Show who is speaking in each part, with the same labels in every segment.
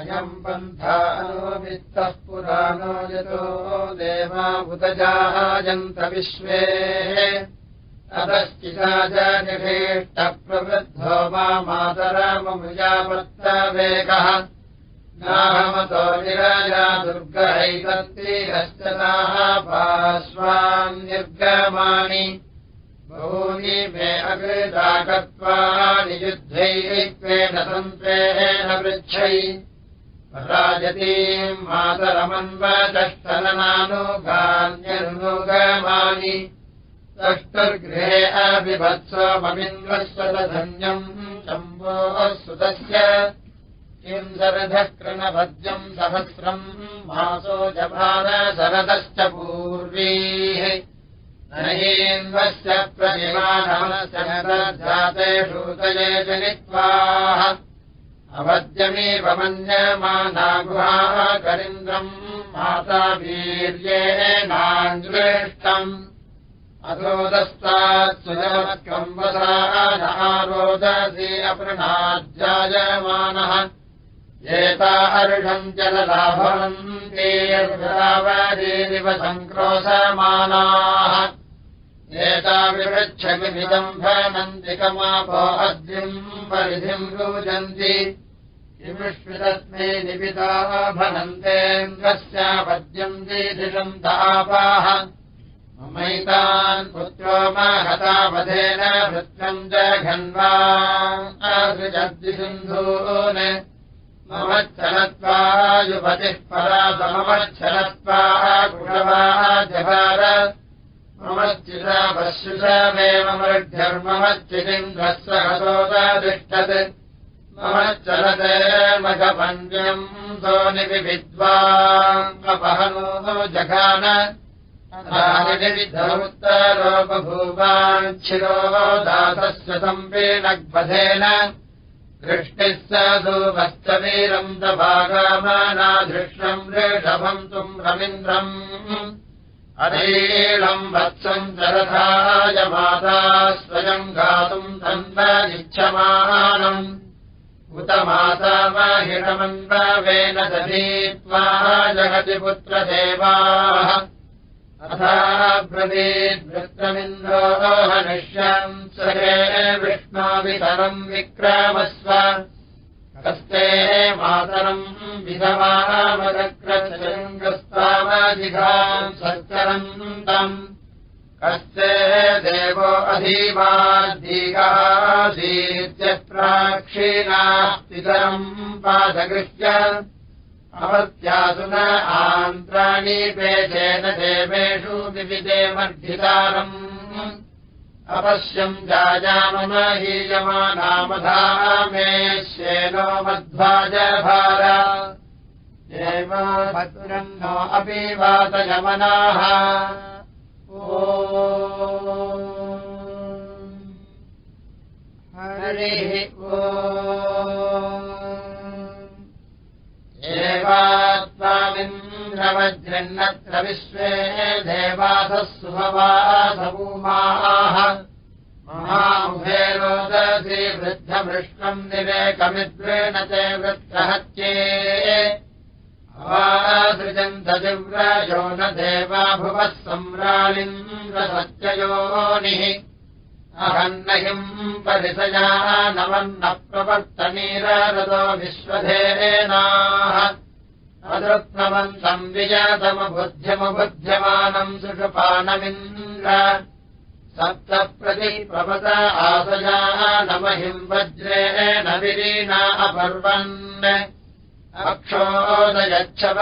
Speaker 1: अयम् पन्थानोमित्तः पुराणो यतो देवाबुदजायन्तविश्वे अतश्चिता जनिभेष्टप्रवृद्धो मा मातरममुजापत्तवेगः नाहमतो निराजा दुर्गहैतत्रीहश्च ताः पार्श्वान्निर्गमाणि बहूनि मे अकृताकत्वानि युद्धैत्वेन तन्त्रेण वृक्षै राजतीम् मातरमन्वचष्टननानुगान्यनुगमानि षष्टुर्गृहे अभिभत्सोममिन्द्रस्वतधन्यम् शम्भोः सुतस्य। कृणभद्यम् सहस्रम् मासो जभार शरदश्च पूर्वीः। नहीन्वस्य प्रतिमानमस्य शूतये जनित्वाः अवद्यमेव मन्यमाना गुहाः करिन्द्रम् माता वीर्येणान्वेष्टम् अधोदस्तात् सुजवत्कम्बसा नारोदसी अपृणाज्जायमानः एता हर्षम् जललाभवन्तीर्वरावरीरिव सङ्क्रोशमानाः एता विवृच्छमिदम्भनन्तिकमापो अद्रिम् परिधिम् रुजन्ति किमिष्मितस्मै निपिता भनन्तेन्द्रस्यापद्यन्ति दिशम् तापाः। ममैतान् पुत्रो महतावधेन वृत्तम् जघन्वासृजद्विसिन्धून् ममच्छलत्वायुपतिः परा सममच्छलत्वाः कुशवाः जभार ममश्चिता पश्युषमेव मृग्ध्यर्ममच्चितिन्द्रस्वहतोदतिष्ठत् ममश्चलते मघपञ्जम् सोनिविद्वापहनो जघान। उत्तरो बभूवाञ्छिरो दातस्य सम्पीणग्बधेन दृष्टिः स धूमस्तवीरम् दभागमानाधृष्णम् ऋषभम् तुम् रवीन्द्रम् वत्सम् चरथाय माता स्वयम् गातुम् तन्वच्छमानम् उत माता महिषमन्वेन दधीत्वा जगति पुत्रदेवाः। अथाब्रवीद्वृत्रमिन्द्रो हनिष्यम् सहे विष्णावितरम् विक्रामस्व। कस्ते मातरम् विधमामदग्रचरङ्गस्तावजिघाम् सत्करम् तम् कस्ते देवो पितरम् पादगृह्य। अवत्यासु न आन्त्राणि पेचेन देवेषु विविधे वर्धितारम् अपश्यम् जायामम हीयमानामधा मे श्येनो मध्वाजभार नो अपि वातयमनाः। ओ हरिः ओ देवात्माविन्द्रवज्रन्नत्र विश्वे देवासः सुभवासभूमाः। महामुभे रोदसी वृद्धमृष्णम् निवेकमिद्रेण ते वृत्रहत्ये अवासृजन्तदिव्रजो न देवा भुवः सम्रालिन्द्रसत्ययोनिः अहन्नहिम् परिसया नवन्न प्रवर्तनीररतो विश्वधेनाः। अदृप्नवन्तम् विजतमबुद्ध्यमबुध्यमानम् सुषपानमिन्द्र। सप्तप्रतिप्रवत आसया नमहिम् वज्रेण विरीणा अपर्वन् अक्षोदयच्छव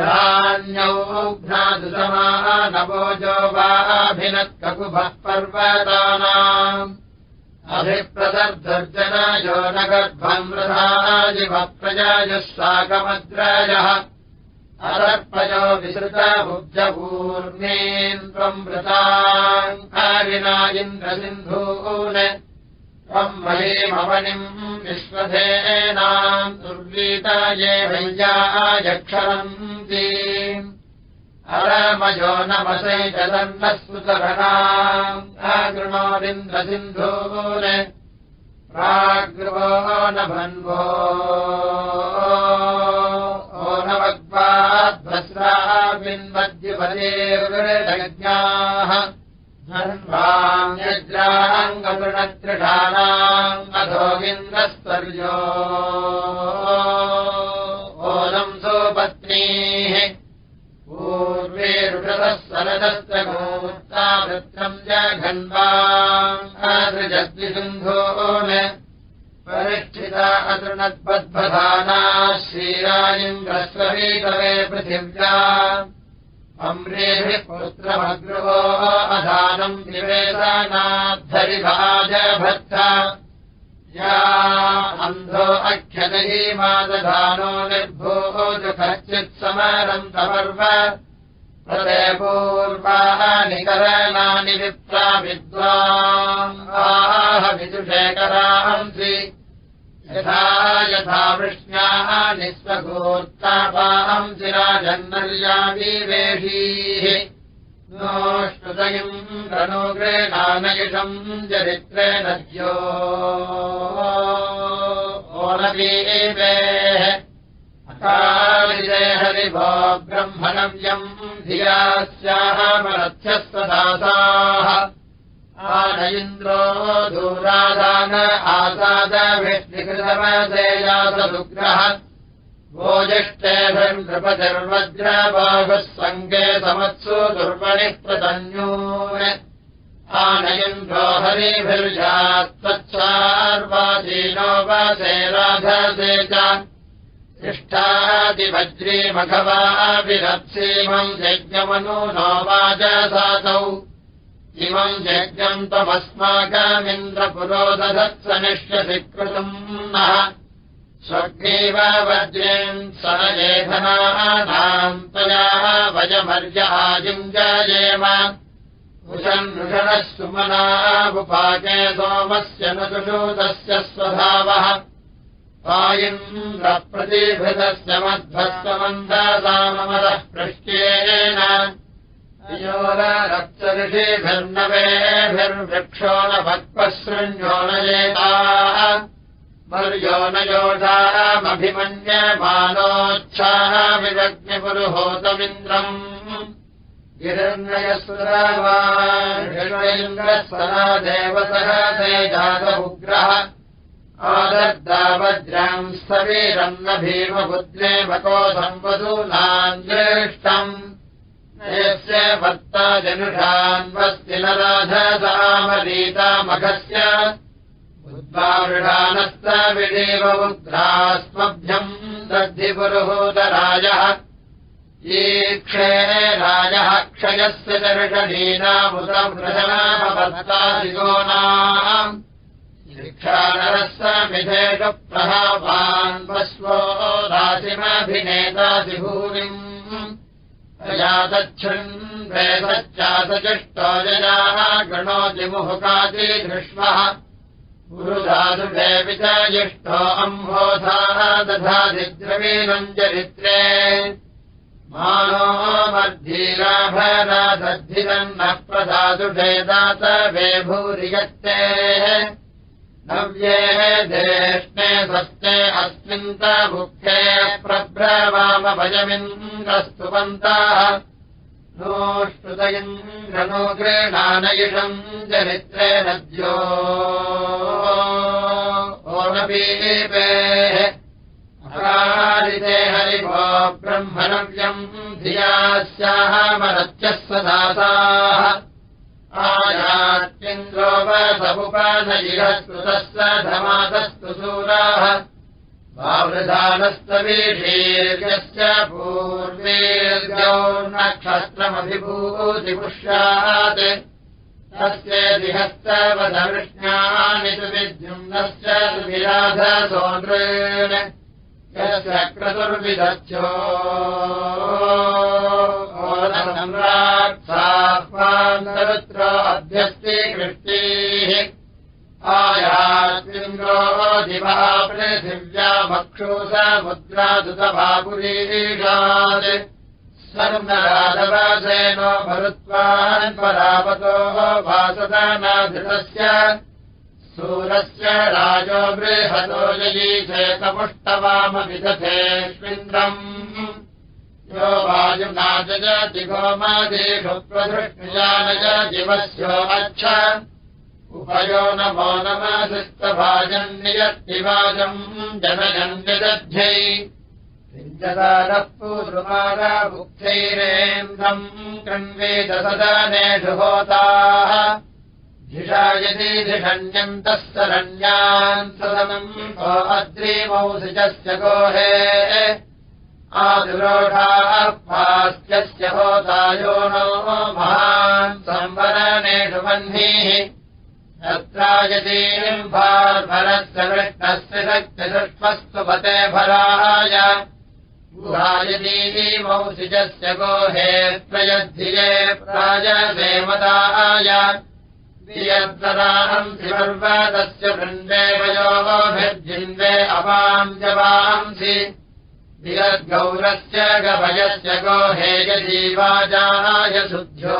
Speaker 1: ्राण्यौघ्नादुसमाः नवोजो वाभिनत्ककुभः पर्वतानाम् अभिप्रदर्दर्जनयो न गर्भम् रथाजिवः प्रजायुः विसृतबुद्धपूर्णेन् त्वम् वृताङ्कारिणा इन्द्रसिन्धून्। त्वम् महीमवनिम् विश्वधेनाम् दुर्वीता ये वैयायक्षरन्ति अरमयो नमसै जलन्नस्मृतभणागृणोरिन्द्रसिन्धून् प्राग्रवो न भन्वो भग्वाद्भस्राविन्मध्यपदेर्गृढज्ञाः धन्वाङ्गजृणत्रिषाणाम् अधोगिन्द्रस्वर्यो आनयन्द्रो हरिभिर्जात्वच्छार्वादीनोपसे राधसे च। तिष्ठादिवज्रीमघवाभिरत्सीमम् यज्ञमनु नो वाजसातौ। इमम् यज्ञम् त्वमस्माकमिन्द्रपुरोदधत्स निष्यसि कृतम् नः। स्वर्गेव वज्रेम् सनयेधनानाम् त्वया वयमर्य आजिम् जायेम उषन्नृषणः सुमनावुपाके सोमस्य न सुषूतस्य स्वभावः वायुन्द्रप्रतिभृतस्य मध्वस्वमन्दासाममदः पृष्ट्येन योरक्तऋषिभिर्नवेभिर्वृक्षो न भक्पशृञ्जो न येताः मर्यो न योषामभिमन्यमानोच्छाः विवज्ञपुरुहोतमिन्द्रम् गिरण्ययसुरावान्द्रस्वरा देवतः ते जातमुग्रः आदर्दावज्राम् स्थवीरम् न मको सम्वधूनाम् दृष्टम् यस्य भर्ता जनुषान्वस्ति न राधसामरीतामघस्य। उद्वारुषानस्तविडेव उद्रास्मभ्यम् दग्धिपुरुहूतराजः ईक्षे राजः क्षयस्य दर्शनीनामुदमृशनामवर्तादिगोनाम् शिक्षानरस्य विधेषप्रभावान् वस्वो राशिमभिनेतासि भूमिम् प्रजातच्छृन् वेदश्चासचिष्टो जयाः गणोतिमुहुकादि दृष्मः गुरुधातुभेऽपि च जिष्टो अम्भोधाः दधादिद्रवीणम् चरित्रे मानो मद्धीराभरादद्धिरन्नः प्रधातुषे दात वे भूरियत्तेः नव्ये देष्णे स्वस्ते अस्मिन्तमुखे प्रभ्रवामभयमिन्द्रस्तुवन्ताः नोष्टुतयम् नो गृणानयिषम् चरित्रे नद्यो ओनपीपेः हरिभो ब्रह्मणव्यम् धियास्याः मरत्यः सदासाः आयात्यन्द्रोपसमुपानयिरः कृतस्य धमातस्तु सूराः। वावृधानस्तवीशीर्यस्य पूर्वेर्गौ नक्षत्रमभिभूतिपुष्यात् तस्य दिहस्तवधवृष्ण्यानि तु विद्युम्नश्च सुविराधसोनृन् यस्य सम्राट्साह्वान्तरुत्र अभ्यस्ति कृष्टीः आयात्मिन्द्रो दिवा पृथिव्या मक्षुष मुद्रादुतभापुरीषात् सर्वराजवासेनो मरुत्वान् परावतो वासदानाधृतस्य सूरस्य राजो बृहतो जयीशेतमुष्टवामविदधेष्विन्द्रम् यो वायुनाजयति गोमादेषु प्रधृष्णुजानय दिवस्यो अच्छ। उपयो नमो नमसिस्तभाजम् नियत्तिवाजम् जनयन्यदध्यै किञ्चदानः पूर्वमारामुक्थैरेन्द्रम् कण्वेदसदानेषु होताः धिषा यदि धिषण्यन्तः सरण्यान् सदनम् अद्रीमौसिजस्य गोहे। आदुरोढाः पास्त्यस्य होतायो नो महान् संवरणेषु वह्निः तत्रायतीम् भारस्य कृष्णस्य शक्तिदृष्मस्तु पते भराय। गुहायतीमौसिजस्य गोहे प्रयद्धिये प्रायदेवताय यद्ददाहंसि पर्वतस्य वृन्देवयोभिर्जिन्वे अपाञ्जवांसि वियद्गौरस्य गभयस्य गोहेयजीवाजाय शुद्ध्यो।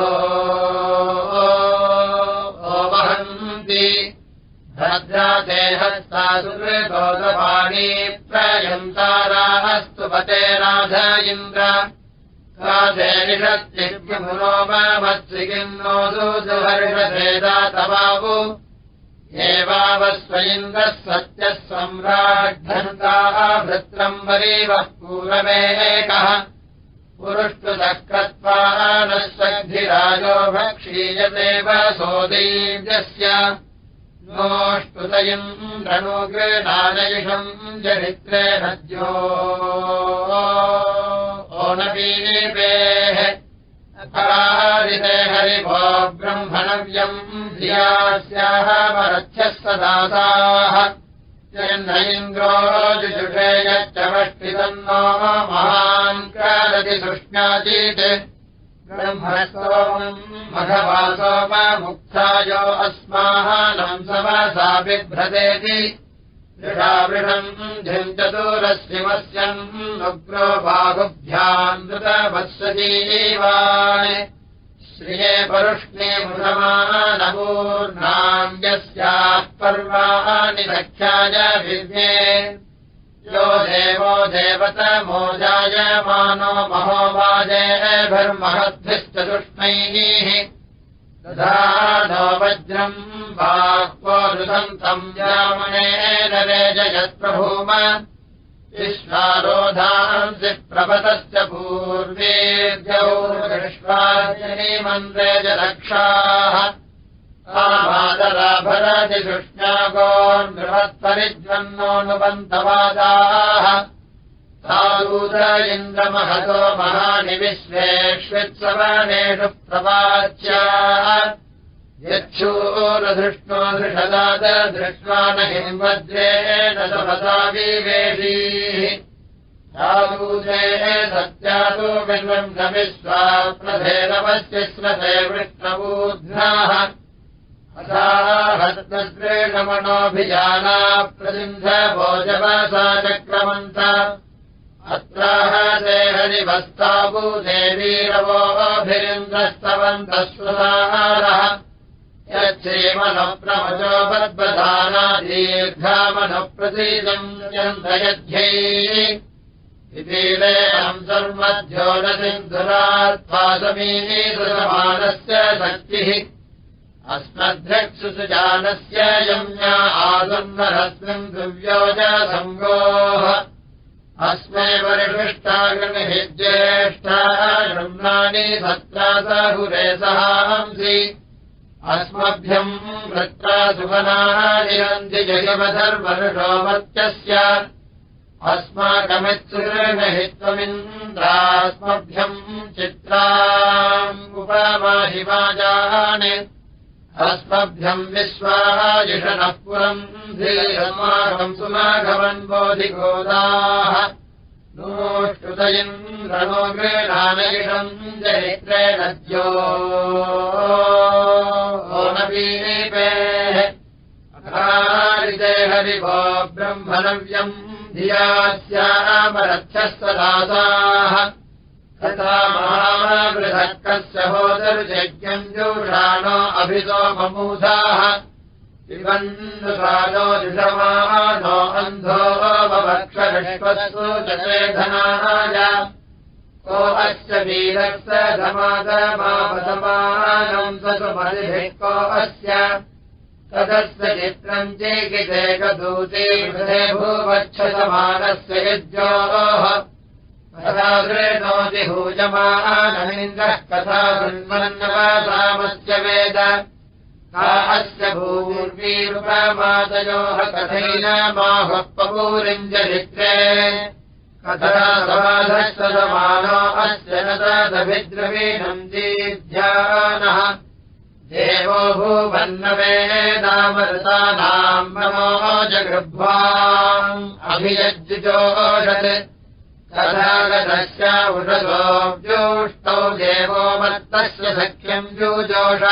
Speaker 1: वहन्ति। भद्रादेहस्तासुगोदपाणी प्रयन्तारास्तु पते राध इन्द्र राधेनिषत्यमुनो मत्सिकिन्नो सुहर्षभेदातबाबु एवावस्व इन्द्रः सत्यः सम्राड्ढन्ताः भृत्रम् वरीवः पूरमेकः पुरुष्टुदक्रत्वा नः सद्धिराजो भक्षीयतेव नोष्टुतयिन्द्रनुगृणानयिषम् चरित्रे नद्यो ओनपीपेः परारिते हरिभो ब्रह्मणव्यम् धियास्याः परच्छः सदासाः जयन्न इन्द्रो जुषे यच्चमष्टितन्नो महान् कालति सृष्ण्याचीत्। ब्रह्मस्तोमम् मघवासोममुक्तायो अस्माः नम् समसा बिभ्रदेति दृढावृढम् झञ्चतुरश्रिमस्यम् उग्रो बाहुभ्याम् नृतवत्सजीवान् श्रिये परुष्णे मुषमानपूर्णान्यस्याः पर्वाणि रक्षाय विद्ये। यो देवो देवतमोजाय मानो महोवाजेभिर्महद्भिश्चतुष्णैः तथा वज्रम् बाह्वोरुसन्तम् जामनेन रेजयत्प्रभूम विश्वारोधांसि प्रपतस्य पूर्वेद्यौ विश्वाजनीमन्त्रेजलक्षाः आमादराभरति शुष्ण्यागो नृहत्परिज्वन्नोऽनुबन्धवादाः साधूत इन्द्रमहतो महानि विश्वेष्वित्सवनेषु प्रवाच्याः। यच्छूरधृष्णो धृषदाद दृष्ट्वा न हिंवज्रेण सभसा विवेशीः। साधूते सत्यातो विन्वम् गमिष्वा प्रभेदवश्चिस्मते वृष्णबूध्नाः अथाहत्नद्रेणमणोऽभिजाना प्रसिन्ध भोजवसा चक्रमन्त अत्राह ते हरिवस्ताबुदेवीरवोऽभिरिन्द्रस्तवन्तः स्वसाहारः यच्छ्रीमनप्रमजो बद्बधाना दीर्घामनप्रसीदम् यन्त्रयध्यैः इतीरेऽहम् सर्वध्यो न सिन्धुरात्पासमीनीदृशमानस्य शक्तिः। अस्मद्भ्यक्षुसुजानस्य यम्या आसन्नरस्मिन् दिव्योज सङ्गोः अस्मै परिहृष्टागृहि ज्येष्ठाः गृह्णानि सत्रासहुरे सहांसि। अस्मभ्यम् वृत्रा सुवनाः निरन्ति जयमधर्मनुषोमत्यस्य अस्माकमित्सुर्हि त्वमिन्द्रास्मभ्यम् चित्राम् उपमाहिमाजानि अस्मभ्यम् विश्वायुषनः पुरम् धीरमाघम् सुमाघवन् बोधिगोदाः नोष्टुतयिन्द्रणो गृणानयिषम् चरित्रे नद्यो ओनपीपेः अकारिते हरिभो ब्रह्मणव्यम् धियास्यामरथ्यः सदासाः तथा महावृहत्कस्य होदर्यज्ञम् जोषाणो अभितो ममूधाः पिबन्धुसानो दिशमानो अन्धो वक्षरष्पत्सु चेधनाय को अस्य वीरस्य धमादमापदमानम् ससुमतिभिः को अस्य। तदस्य चित्रम् चेकितेकदूते हृदे भूवच्छसमानस्य यज्ञोः कथा गृणोति कथा शृण्वन्नवासामस्य वेद। का अस्य भूर्वीरुपमातयोः कथैन माहपपूरिञ्जलित्रे कथा समाधस्तमानो अस्य न तदभिद्रवीणम् दीध्यानः देवो भूवन्नवेदामृतानाम् मनो जगृह्वा अभियज्जुजोषत् तथागतस्य उषसोऽव्यूष्टौ देवो मत्तस्य सख्यम् जुजोष।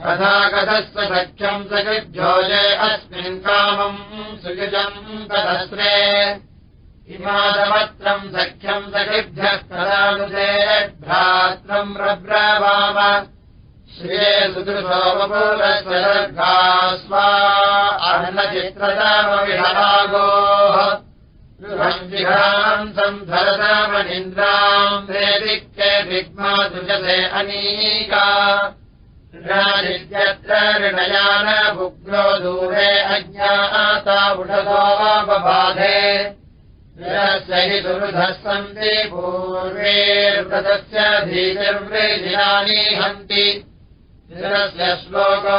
Speaker 1: तथागतस्य सख्यम् सकृज्योजे अस्मिन् कामम् सुयुजम् कदस्रे इमादमत्रम् सख्यम् सखिभ्यः रब्रवाम। श्रिये सुदृशोपपूरस्वर्गा स्वा अन्नचित्रतामविहरागोः म् सन्धरतामनिन्द्राम् वेदिक्ये विग्मा दुजसे अनीका। ऋणादित्यत्र ऋणयानभुग्रो दूरे अज्ञाता उषसो बबाधे ऋणस्य हि दुरुधः सन्ति पूर्वेर्वृतस्य धीतिर्वृदिनानि हन्ति ऋणस्य श्लोको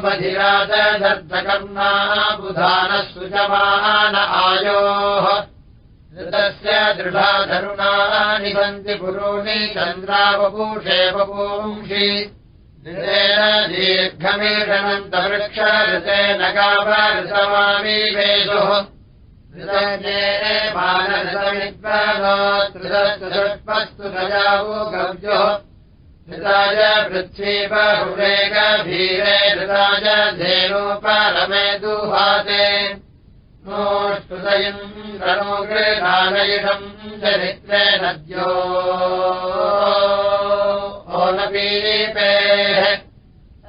Speaker 1: बधिराजर्धकर्मा बुधानः सुजमान आयोः। ऋतस्य दृढाधरुणानि सन्ति पुरूणि चन्द्रावपूषे वपूंषि। ऋतेन दीर्घमीषणन्तवृक्ष ऋतेन वेदुः ऋतये मानऋतमिद्वानो त्रिदस्तुष्पस्तु गजावो गव्योः ऋताय पृथ्वीबहुवेगभीरे ऋताय धेनोपरमे दुहाते ोष्टुतयम् रणोग्रेधानयिषम् चरित्रे नद्यो। ओनपीपेः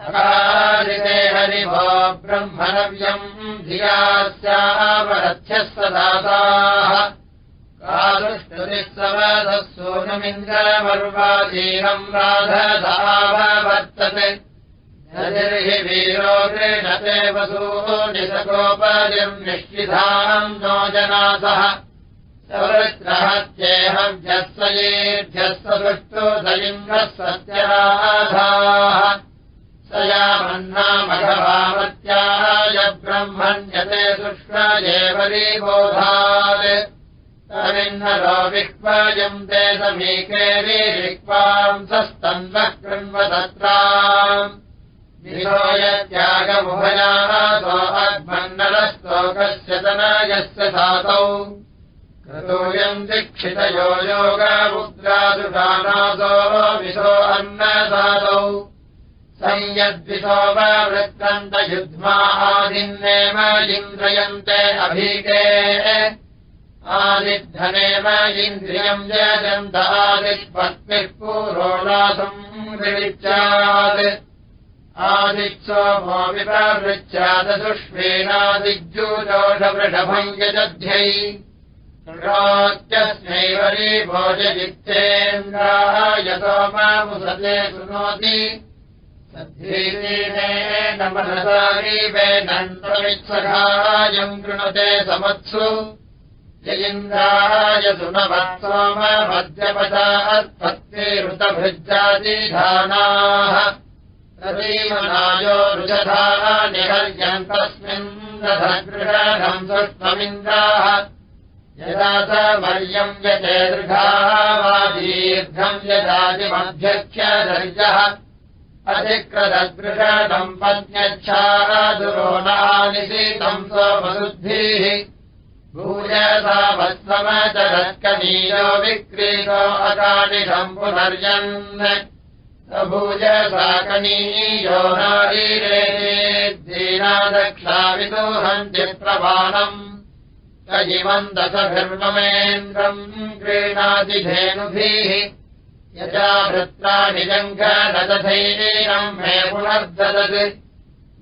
Speaker 1: अकारिते हरिभो ब्रह्मणव्यम् धियास्यावरथ्यः सदाताः कादुष्टुतिः सवधः हि वीरो गृणते वसूनिसकोपजम् निश्चिधाम् नो जनासः। सवृत्रहत्येहव्यस्वयेभ्यस्व दृष्टो दलिङ्गः सत्यराधाः। स यामन्नामघभामत्याय ब्रह्मण्यते सुष्वजेवरीबोधात् विक्वायम् ते समीकेरीक्वांसस्तन्वः कृण्वतत्राम् यत्यागमुभयाः सोऽग्मण्डलस्तोकस्य तनयस्य धातौ। कृतोऽयम् दीक्षितयो योगमुद्रादुषानासो विशो अन्नधातौ। संयद्विशो वा वृत्तन्तयुध्मादिन्नेव इन्द्रयन्ते अभीके आदिद्धनेव इन्द्रियम् यजन्त आदित्पत्निः पूरोणासम् विविच्यात् आदित्सो भो विप्रवृच्छादसुष्मेनादिज्यूदोषवृषभम् यजध्यै। ृत्यस्मैवरी भोजजित्तेन्द्राः यतो मामुसते शृणोति सद्धीनेन मनसारीवेनन्तमित्सखायम् कृणुते समत्सु जयिन्द्राय सुनवत्सोमभद्यपदात्पत्तिरुतभृजादिधानाः ीमनायो रुजधा निहर्यन्तस्मिन् दधगृहम् सुष्ममिन्द्राः यदा स वर्यम् यते दृढाः वा दीर्घम् अधिकृतदृषम् पद्यच्छाः दुरो नानिशीतम् स्वमसुद्धिः भूयसा वत्समचरत्कनीयो विक्रीतो अकानिषम् पुनर्यन् भूजसाकनीयो नारीरे दीनादक्षाविदोहन्ति प्रमाणम् इमम् दशभिर्ममेन्द्रम् क्रीणातिधेनुभिः यजा भृत्राणि जङ्घनदधैरम् मे पुनर्ददत्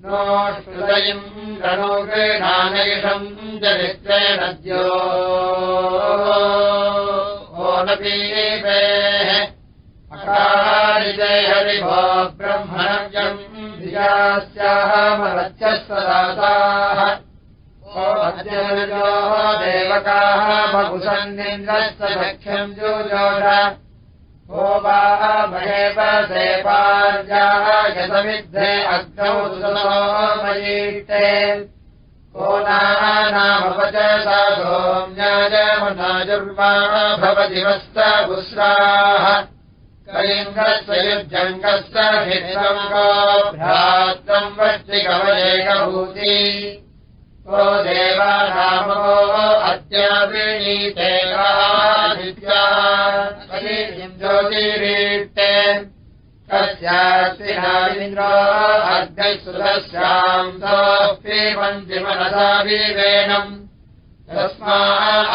Speaker 1: नो श्रुतयम् रणो क्रीणानयिषम् चरित्रेणद्यो। ओनपीपेः अकारिजय हरिभो ब्रह्मणव्यम् धियास्याः मरत्यस्वदाताः देवकाः बहुसन्निन्द्रस्य लक्ष्यम् जोजोष वा अग्नौ सुमयीष्टे को नामवच सा सोम्याजमनाजुर्वा भवतिवस्तपुस्राः कलिङ्गस्य युज्जङ्गस्य भ्रात्रम् वष्टिकवलेकभूति देवानामो अद्याविनीते ज्योतिरीष्टे कस्यास्तिहाविन्द्रो अग्निसुरस्यान्तोऽपि मन्त्रिमनसा विवेणम्। तस्मा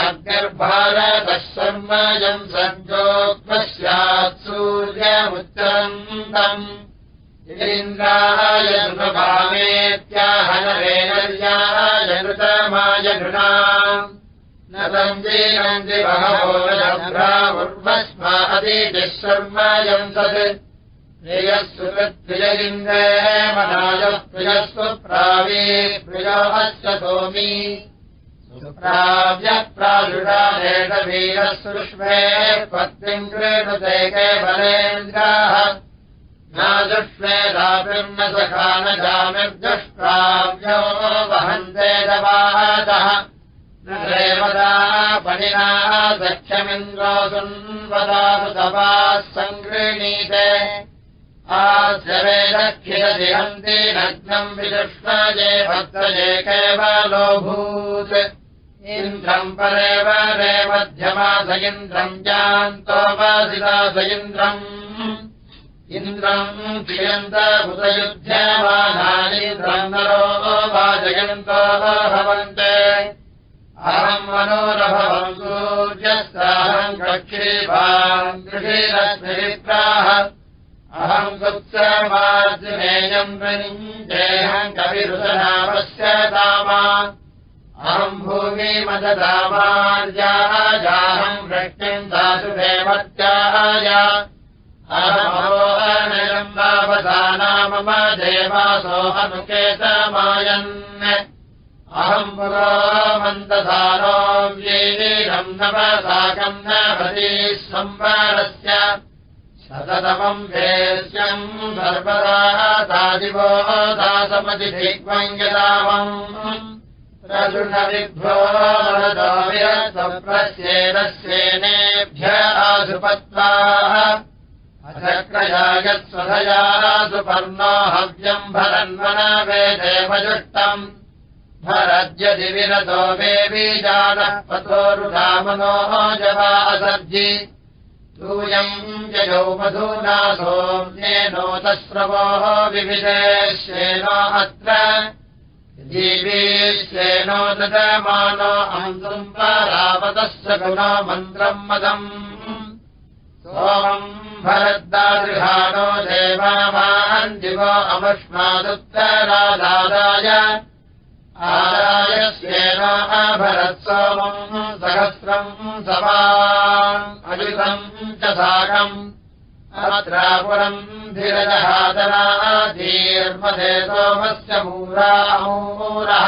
Speaker 1: अग्निर्भारतः शर्मयम् सञ्जोक्मस्यात् सूर्यमुत्तरन्तम् इन्द्राय नृभामेत्याहनरेणर्याय नृतमाय नृणा न सञ्जीरन्ति बहवो उर्वस्मादितिः शर्मयम् तत् प्रियस्सु तत्प्रिय मनायः प्रियस्व प्रावे प्रियाश्च सोमी। सुप्राव्यप्रादृढानेणवीरः सुष्मे पत्नीम् कृणुते केवलेन्द्राः नादुष्मेधाभिर्न सखानजामिर्दुष्प्राव्यो वहन्ते दवातः न देवदा। पणिना दक्षमिन्द्रो सुन्वदासु तपाः सङ्गृणीते आस्य वेदखिलजिहन्ति नग्नम् विदुष्मजे भद्रजे केवलोऽभूत् इन्द्रम् परेव रे मध्यमास इन्द्रम् जान्तोपासिदास इन्द्रम् इन्द्रम् क्रियन्त उदयुध्यमानानीन्द्रम् नरो वाजयन्तो भवन्ते अहम् मनोरभवम् सूर्यस्ताहम् कक्षीभाम् गृहीरश्मिरित्राः अहम् सुत्समार्जुनेयम् प्रनिञ्जेऽहम् कविरुदनामस्य दामा। अहम् भूमिमददामार्याजाहम् वृष्टिम् दासुदेवत्याय देवासोऽनुकेतमायन् अहम् पुरो मन्दधानो नवसाकम् न भतीः संवारस्य शततमम् वेश्यम् सर्वदा दादिवो दासमतिदिग्वम् यदावम् प्रदृढविभ्यो मरदाविरस्वप्रस्येदस्येनेभ्य आसुपत्वाः अचक्रयायत्स्वधया सुपर्णो हव्यम् भरन्वनवेदेवजुष्टम् भरद्यदिविरतो मे बीजानः पतोरुधामनोः जवा असर्जि। तूयम् जयौ मधूना सोम्येनोतस्रवोः विविधेश्वेनो अत्र। जीवीश्वेनो ददमानो अहन्तुम् परावतस्य गुणो मन्त्रम् मदम् सोमम् देवान् दिवो अमुष्मादुत्तरादाय आदायस्येन अभरत् सोमम् सहस्रम् समाम् अयुतम् च साकम्। अत्रापुरम् धीरजहादराधीर्मधे सोमस्य मूरामूरः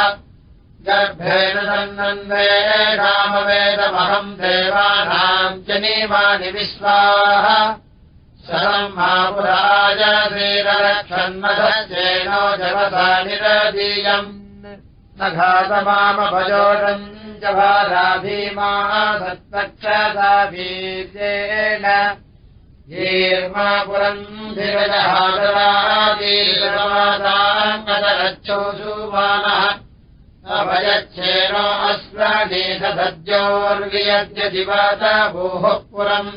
Speaker 1: गर्भेण सन्नन्दे रामवेदमहम् देवानाम् च नीमानि विश्वाः। शरम् मापुराज श्रीरक्षन्मधेनो जवसा निरदीयम्। न घातमामभजोषम् च भाराभीमा सत्पक्षसाभीर्येण ीर्मापुरम् धिरजहादरादीर्माताङ्गदरच्छोषुमानः अभयच्छेनो अस्मदीधद्योर्वियद्य दिवत भोः पुरम्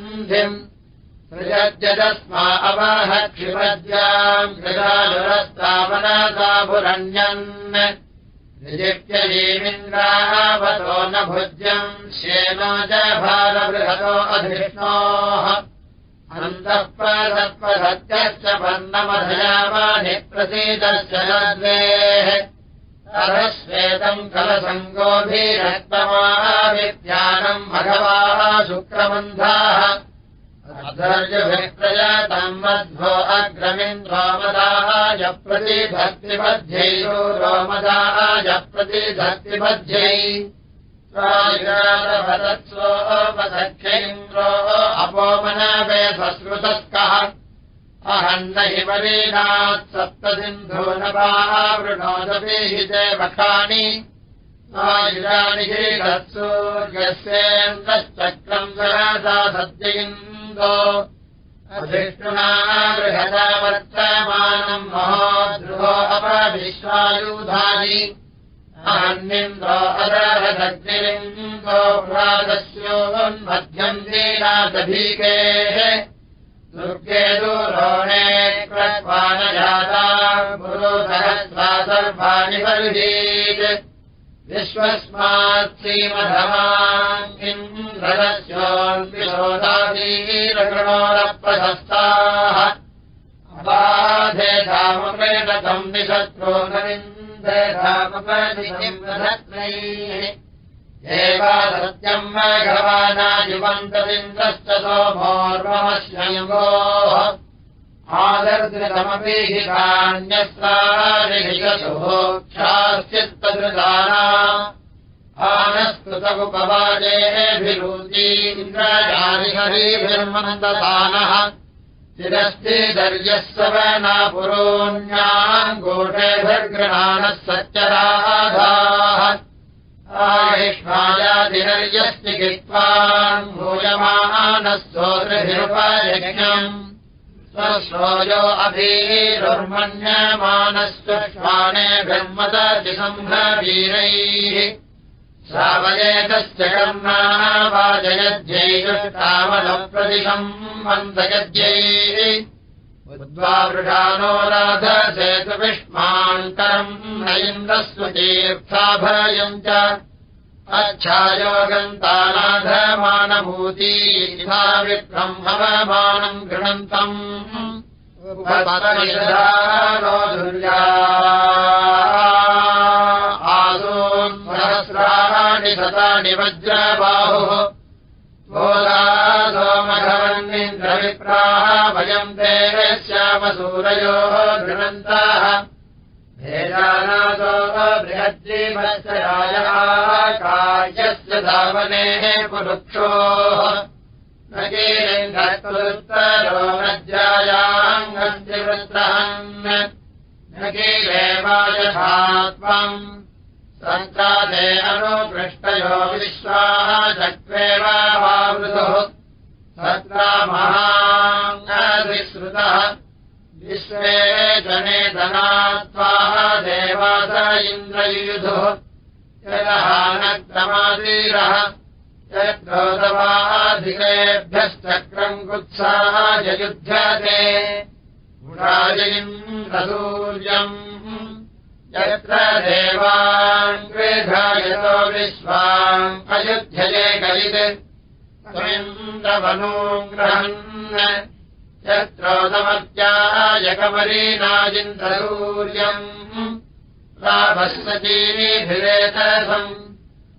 Speaker 1: क्षिपद्याम् कृदालुरस्तावनसाभुरण्यन् निजिप्यजीमिन्द्रावतो न भुज्यम् श्येनो च भारबृहतो अधिष्णोः अन्तः प्रसत्त्वसत्यश्च वर्णमधयावानिप्रसीदश्च लद्वेः अधश्वेतम् कलसङ्गोभिरक्तमाविद्यानम् भगवाः शुक्रबन्धाः। अधर्यभिप्रजातम् मध्वो अग्रमिन्द्रोमदाय प्रतिभक्तिपद्यै रोमदाय प्रतिभक्तिपद्यै स्वायुरातभरत्सोपसख्येन्द्रो अपोमनावे संस्कृतस्कः अहम् न हि वरीनात् सप्तसिन्धो न हि हीरत्सु यस्येन्द्रश्चक्रम् सहसा सत्ययिन्दो अधिष्णुना बृहदा वर्तमानम् महोद्रुहो अपविश्वायुधानि। अहन्निन्द्रो अदरदग्निलिङ्गो प्रादस्योन्मध्यम् दीनादभीकेः दुर्गे दूरोणे प्रक्वानजाता गुरुसहस्रा सर्वाणि बर्हीत् विश्वस्मात् श्रीमधमान् अबाधे धामप्रेतम् निशत्रो नविन्दधामपदिचिम्बधत्नैः एवा सत्यम् भगवानायुवन्तदिन्द्रश्च सोमोर्वमश्रयोः आदर्दृतमपि हि कान्यस्तारिहितोक्षाश्चित्तदृदाना आनस्तुतमुपवादेभिरुचीन्द्रजारिहरिभिर्मन्दतानः चिरस्ति दर्यः सवनापुरोऽन्याम् गोषेभिर्गृहाणः सच्चराधाः आयुष्मायादिनर्यस्ति कित्वान् भूयमानः सोदृभिरुपयज्ञम् स्वश्रोयो अभीरुर्मन्यमानस्वश्वाने ब्रह्मदतिसम्भवीरैः श्रावयेतस्य कर्णाः वाजयज्ञैरुष्टामलप्रदिशम् मन्दयज्ञैः उद्वावृषानो राधसेतुविष्मान्तरम् न इन्द्रस्वतीर्थाभयम् च अच्छायोगन्तानाधमानभूती विब्रह्मवमानम् गृणन्तम् आदोन् सहस्राणि शतानि वज्रबाहुः सोमघवन्निन्द्रविप्राः वयम् ते श्यामसूरयोः गृणन्ताः भेदानादो बृहद्रीमत्सरायः कार्यस्य धावनेः पुरुक्षोः न कीलिङ्गत्तरो नज्यायाङ्गस्य वृत्रहन् न कीलेवायथात्मम् सन्तादे अनुपृष्टयो विश्वाः चक्रेव वावृतुः। सत्रा महाङ्गधिश्रुतः विश्वे जने धनात्वाः देवास इन्द्रयुधुः यदहानक्रमादीरः यद्गौतमाधिकेभ्यश्चक्रम् कुत्साः जयुध्यते। गुणाजयिन्द्रसूर्यम् यत्र देवान् गृधायतो विश्वाम् अयुध्यये कलित्। त्वमिन्द्रवनोम् ग्रहन् यत्रोदमत्यायकमरीनाजिन्द्रसूर्यम् लाभस्वतीभिरेतसम्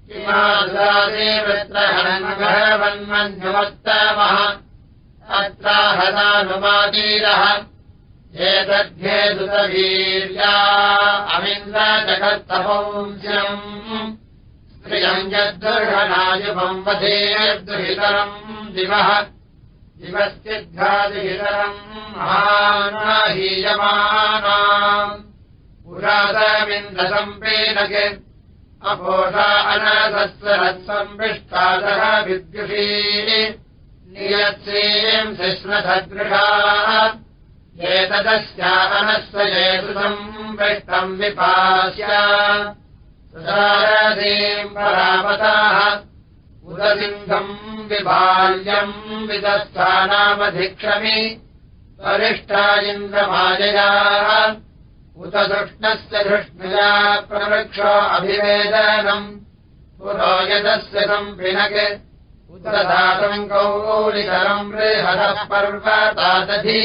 Speaker 1: किमादादेवत्रहन्मघवन्मन्युमत्तमः अत्राहदानुमादीरः। एतद्ध्येदुतवीर्या अमिन्द्रजगत्तपौंस्यम्। स्त्रियम् यद्दुर्घनायुपम् वधेर्दुहितरम् दिवः दिवस्तिद्घादिहितरम् महाहीयमानाम् पुरातमिन्द्रसम्पेनके अपोषा अनसत्सरत्सम्पिष्टादः विद्युषी नियत्सीम् शिश्नसदृशाः एतदस्या अनस्वजेतुसम्पृष्टम् विपास्य सुदारदीम् परामताः उदसिन्धम् विबाल्यम् विदस्थानामधिक्षमि वरिष्ठा इन्द्रमाजयाः उत धृष्णस्य धृष्णया प्रवृक्षो अभिवेदनम्। पुरोयतस्य सम्पिनक् उत दातम् बृहदः पर्वतादधि।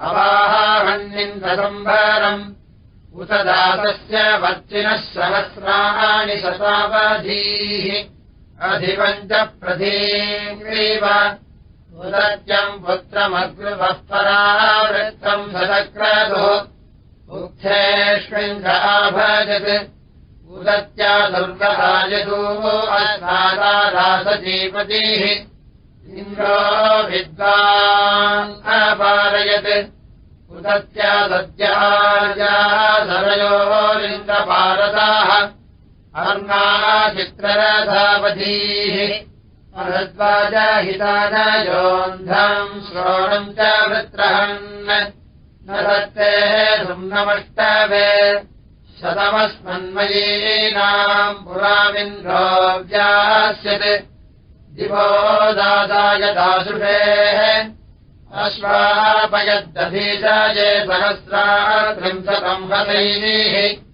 Speaker 1: अवाहारण्यन्दसम्भारम् उत दातस्य वर्चिनः सहस्राणि शतावधीः अधिपञ्चप्रधीव उदत्यम् पुत्रमग्रुवः परावृत्तम् सदक्रतुः उक्थेष्विन्द्र आभजत्। उदत्या दुर्गराजतो असादासजीपतिः इन्द्रो विद्वान् अपारयत्। उदत्या सद्या सरयोरिन्द्रपारदाः अर्णाचित्ररथावधीः अरद्वाजाहितानयोन्धम् श्रोणम् च वृत्रहन्। न दत्तेः सुम्नमष्टवे। शतमस्मन्मयीनाम् पुरामिन्द्रो व्यास्यत् दिवो दादाय दासुषेः। अश्वापयद्दधीशाये सहस्रात्रिंशतम्भतैः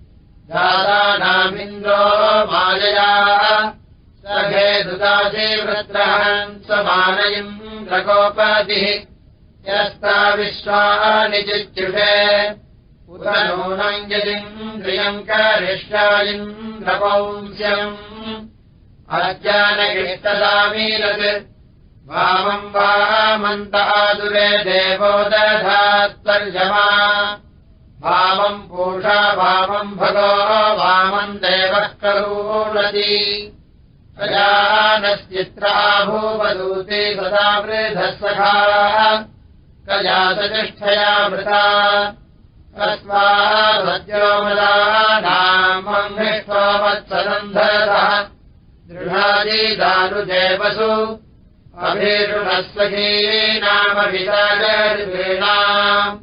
Speaker 1: दादानामिन्द्रो मायया। सखे दुदासीवृत्रहन् समानयिन्द्रकोपतिः यस्ता विश्वानि चित्युषे उत नूनम् यदिन्द्रियम् करिष्यायिन्द्रपौंस्यम् अज्ञानगिष्टदामीरत् वामम् वामन्तादुरे देवो दधात्तर्जमा वामम् पूषा वामम् भगो वामम् देवः करोणति प्रजानश्चित्राभूवदूते सदा वृधः सखाः कजाततिष्ठया मृता। तस्माद्योमदानामम् निष्ठोमत्सदन्धरः दृढादिदानुदेवसु अभीषुणस्वकीनामभितागर्वीणाम्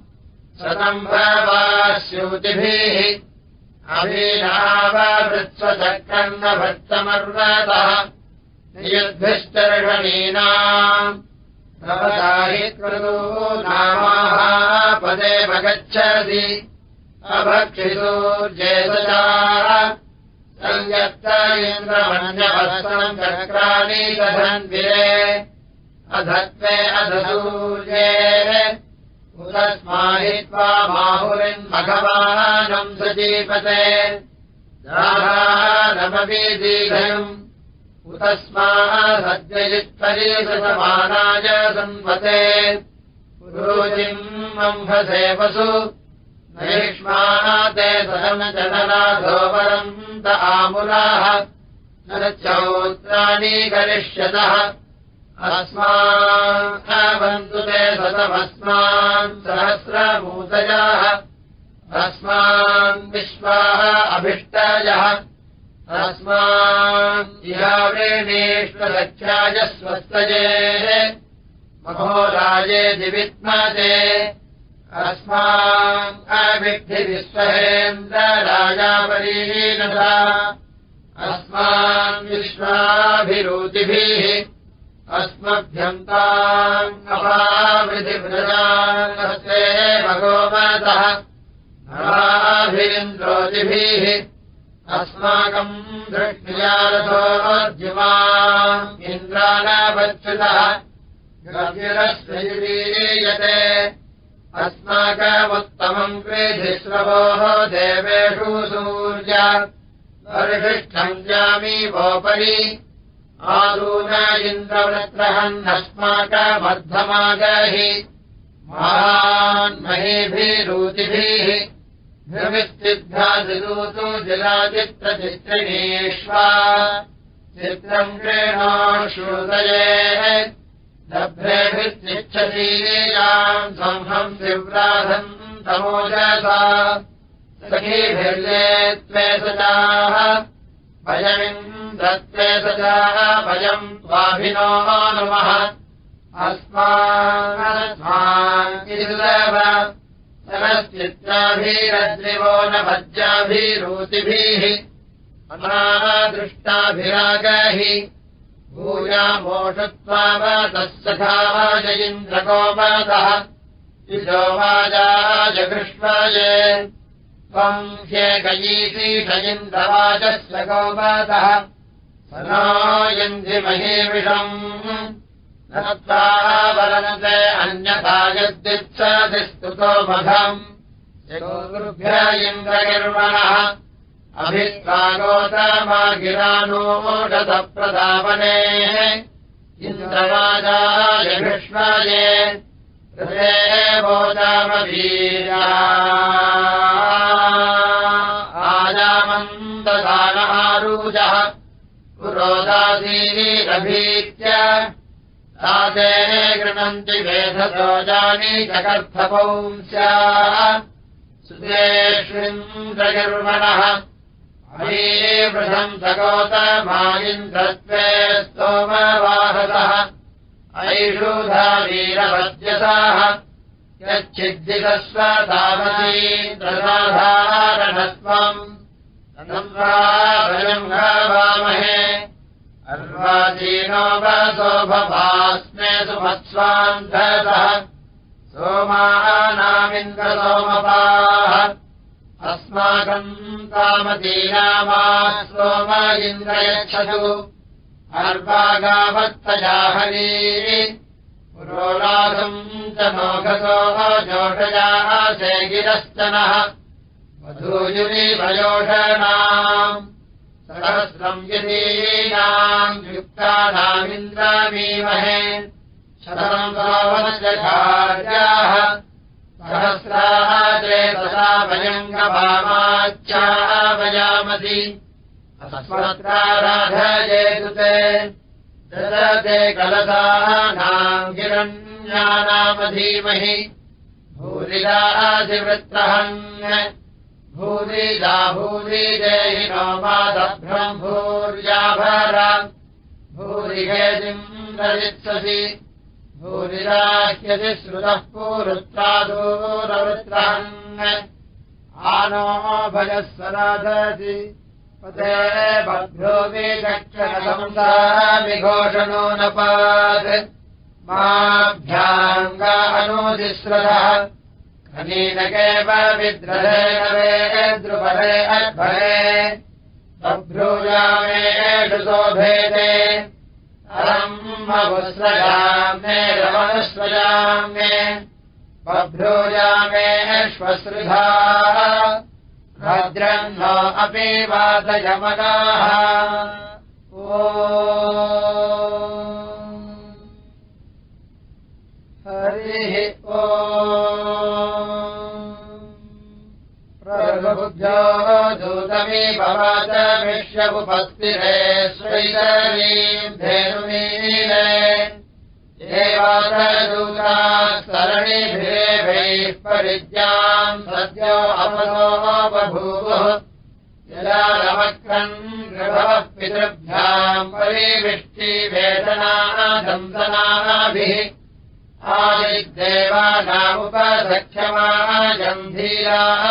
Speaker 1: सतम्भवास्यूतिभिः अभीनावृत्स्वचक्रन्नभक्तमर्वतः नियुद्भिश्चर्षणीनाम् भवदाहि कृतो नामाः। पदेवगच्छति अभक्षितोर्जेसजाः संयत्त इन्द्रमन्यवस्त्रम् चक्राणि दधन्विरे अधत्वे अधसूर्ये उदस्माहित्वा बाहुरिन्मघवानम् सजीपते। दाहानमवीदीघयम् उतस्माः सद्यजित्परीसमानाय संवते पुरोजिम् मम्भसेवसु। नैष्माः ते सहनजनराधोपरन्त आमुलाः। न चौत्राणि करिष्यतः अस्मान्वन्तु ते सतमस्मान् सहस्रभूतयाः अस्मान् विश्वाः अभिष्टायः। अस्मान् इहावेणेष्वलक्ष्याय स्वस्तजेः। महोराजे दिविद्मते अस्मान् अविद्धिविश्वहेन्द्रराजापरीणता अस्मान् विश्वाभिरुचिभिः अस्मभ्यन्ताम् भगोमतः नवाभिरिन्द्रोतिभिः अस्माकम् दृष्ट्यारथोऽर्जुमा इन्द्राणावच्युतः गव्यरश्रीयते अस्माकमुत्तमम् क्रीधिश्रवोः देवेषु सूर्य। परिशिष्ठम् जामीवोपरि आदून इन्द्रवृत्रहन्नस्माकमर्धमागहि महान्महीभिरुचिभिः भ्रमिस्तिद्धादिदूतु जिलाचित्रचित्रिणीष्वा चित्रम् क्रीणो श्रुतये लभ्रेभिश्चिच्छतीयाम् संहम् शिव्राधम् तमोजसा सखीभिर्ये त्वे सजाः भयमिन्द्रत्वे सजाः भयम् स्वाभिनो नमः। अस्मान्मान्व सरश्चित्राभिरद्रिवो न भज्याभिरूतिभिः अनादृष्टाभिरागहि भूयामोषत्वावतः सखावाजयिन्द्रगोपादः युजोवाजाजघृष्वाय त्वम् ह्येकयीशीषयिन्द्रवाचस्य गोपातः स नो यन्धिमहीविषम् वरन्ते अन्यथा यद्दित्सदिस्तुतो मघम् गुरुभ्य इन्द्रगिर्वणः अभित्वागोतमागिरानोषतप्रदापने इन्द्रवाजाय भीष्माये। वीरा आजामन्ददान आरूजः पुरोदासीरभीत्य ताते गृह्णन्ति वेधसो जानी जगर्थपौंस्या सुतेष्विन्द्रगिर्वणः अयीवृषम् सगोतमायिन्द्रत्वे स्तोमवाहसः ऐषूधा वीरवद्यसाः यच्छिद्दितस्व तावतीन्द्रसाधारणत्वम् गावामहे अर्वाचीनो वसोभवास्मे सुमत्स्वान्धसः सोमानामिन्द्रसोमपाः। अस्माकम् तामतीनामा सोम इन्द्रयच्छतु अर्वागावत्तजाहरी। पुरोलासम् च मोघसो जोषयाः गिरश्चनः वधूयुरिवयोषणाम् सहस्रम् यदीनाम् युक्तानामिन्द्रामीमहे शतम् भावनजघार्याः सहस्राः चेतसा भयङ्गभामाच्यावयामसि अस्मत्राराधयेतु ते ददते कलसानाम् गिरण्यानामधीमहि भूरिदाधिवृत्रहन् भूरिदा भूरि देहि नो मादभ्रम् भूर्याभर भूरिहेदिम् दरित्ससि भूरिराह्यसि श्रुतः पूरुत्रादूरवृत्रहन् आनो भयः विचक्षणसंसा विघोषणो न पात् माभ्याङ्गा अनुदिश्रदः अनीनकेव विद्रहेण वे द्रुपदे अद्भरे बभ्रूयामेषु शोभेते अरम्मवुस्रयामे रमनुस्रयाम्ये बभ्रूयामेष्वसृधा भद्रह्नो अपि वादयमनाः ओ। हरिः ओ प्रभुभ्यो दूतमी भवाच विश्वमुपस्थिरे श्रीधरीम् धेनुमीरे एवादूता सरणिभिरेभैः परिज्ञाम् सद्यो अपनो बभूवुः यदा रमक्रम् गृहवः पितृभ्याम् परिविष्टिवेदना आदिदेवानामुपसख्यमाजन्धीराः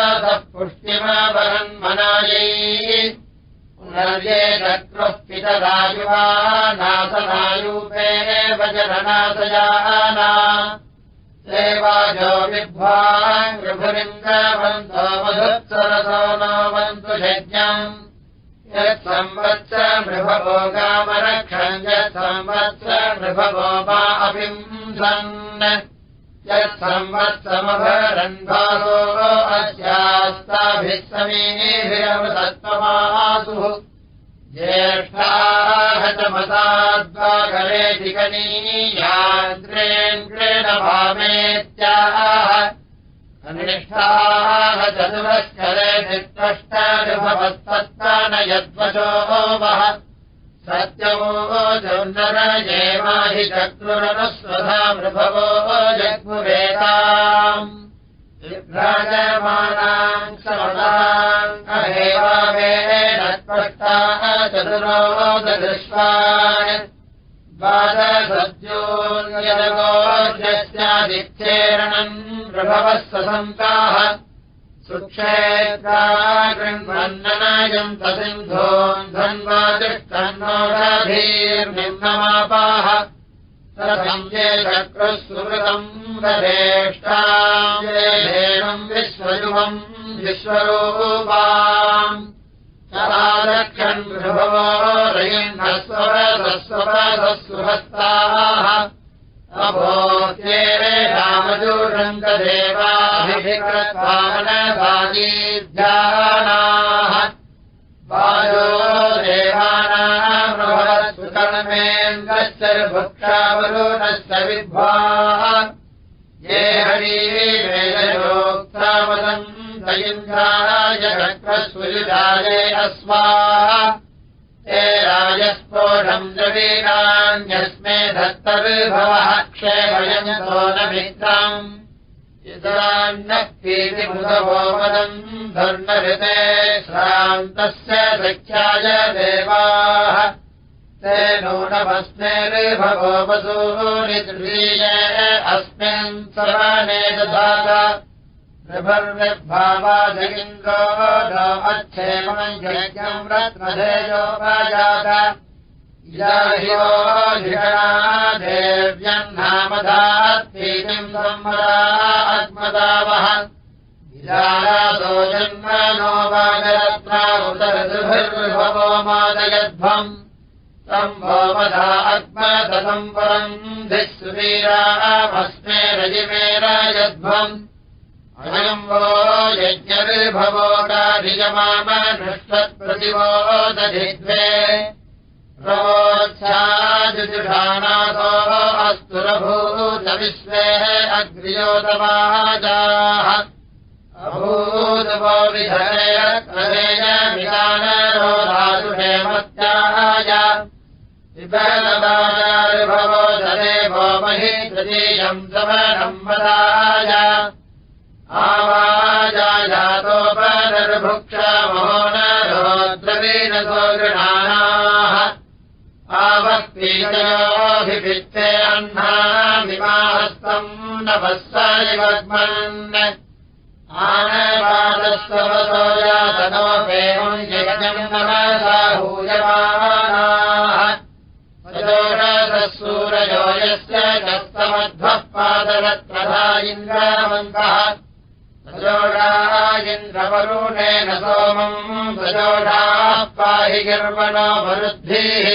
Speaker 1: पुष्टिमावहन्मनायै पुनर्ये चक्रुः पितरायुवा नासनायूपे वजननाशयाना सेवाजो विभ्वान् गृभुरिन्द्रवन्तो मधुत्सरसो नो वन्तु यज्ञम्। यत्संवत्स मृभवो गामरक्षम् यत्संवत्स मृभवो वा अभिंसन् यत्संवत्समभरन्भारो अस्यास्ताभिः समीभिरमृतत्वमासुः ज्येष्ठाः च मताद्वागरे दिगनीयान्द्रेन्द्रेण भामेत्याः अनिष्ठाः चतुरस्करे निर्त्वष्टानुभवस्तत्ता न यद्वशो वः सत्यमो जौन्नरयेमाहि चक्रुरनुस्वधा मृभवो जग्मुवेताम् विभ्राजमानाम् श्रवणाम् अहेवावेन त्वष्टाः चतुरो दृष्टान् द्वादशद्योन्यदगोद्यस्यादिच्छेरणम् प्रभवः ससन्ताः सुक्षेत्रा गृह्णन्ननायम् तसिन्धोम् धन्वादिष्टन्नोषधीर्निम्नमापाः ससंये चक्रः सुहृतम् रथेष्टाम् धेनम् विश्वयुः सोमम् विश्वरूपाम् चरारक्षन् भृभवो रयिन्नस्वरसस्वरसस्वहस्ताः अभोत्ये रामजोषङ्गदेवाभिकृत्वानवादीध्यानाः वायो देवानाम् सुकर्मेन्द्रश्चर्भुक्षावरुणश्च विद्वाः। ये हरीवेदयोक्तावदम् दयिन्द्राय घट्वस्वयुजाये अस्वाः ते राजस्फोटम् द्रवीणान्यस्मे धत्तविर्भवः क्षेमयन्तो न मित्रम्। इतरान्नक्तीतिभृतभोपदम् धर्मऋते श्रान्तस्य सख्याय देवाः। ते तृतीये अस्मिन् सर्वाणे दधात प्रभर्विर्भावाजगिन्द्रो नो अच्छेमम् यज्ञम् रत्नधेयोपाजात धिषणा देव्यन्नामधात्मीतिम् संवदा आत्मदावः। विजारादो जन्मनो वाजरत्नामुदरदुभिर्भवो मादयध्वम् तम् भोमधा आत्मदम् परम् धिक्सुवीरामस्मे रजिमेरायध्वम् अयम् वो यज्ञर्भवो काधियमामनुष्वत्प्रतिवो दधिद्वे ोच्छाजुषानाथो अस्तुरभूतविश्वे अग्र्योतमाजाः अभूतवो विधरेय मिलानरोधाजुषेमत्याय विभवो धरे भो महि तृतीयम् समनम् वदाय आवाजातोपनर्भुक्षमो न रोद्रवीणसो गृहाणाः आवक्तीतयोभिभित्ते अह्नामिमाहस्तम् नभस्तायवग्मन् आनवादस्तवतो यातनोपेमम् यज्ञम् नमसाहूयमानाः। सूरयो यस्य कस्तमध्वः पादवत्प्रधा इन्द्रमन्तः इन्द्रवरुणेन सोमम् सजोषाः पाहि गर्वणो वरुद्भिः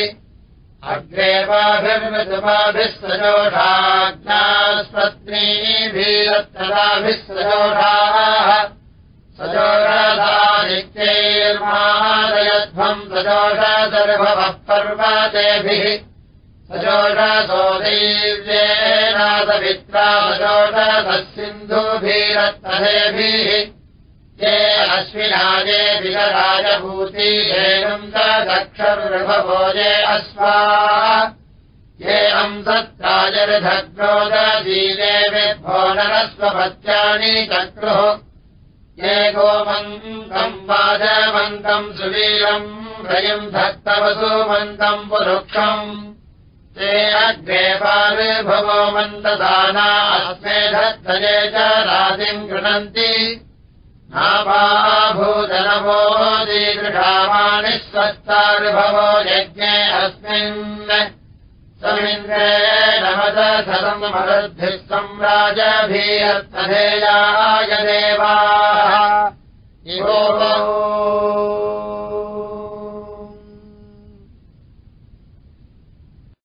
Speaker 1: अग्रेवाभिर्मृतुमाभिः सजोषाज्ञास्पत्नीभिरत्तदाभिः सजोषाः सजोषदर्भवः पर्वतेभिः सिन्धुभिरत्तहेभिः ये अश्विनाये विगराजभूति येनम् दक्षर्भवोजे अस्वा ये अंसत्राजर्धग्रोदीदेविभो नरस्वपत्यानि चक्रुः। ये गोमन्तम् वाजमन्तम् सुवीरम् रयम् धत्तवसुमन्तम् पुरुक्षम् ते अग्रे पार्भवो मन्ददाना अस्मे धत्तये च रातिम् गृह्णन्ति। नाभाभूतनवो दीदृढामानि स्वस्तार्भवो यज्ञे अस्मिन्। समिन्द्रे मरुद्भिः सम्राजभीरत्तधेयाय देवाः इवो